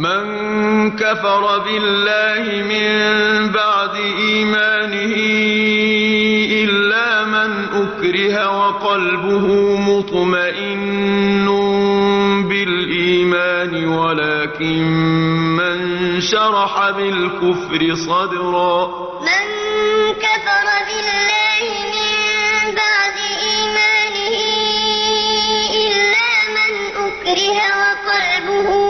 من كفر بالله من بعد إيمانه إلا من أكره وقلبه مطمئن بالإيمان ولكن من شرح بالكفر صدرا. من كفر بالله من بعد إيمانه إلا من أكره وقلبه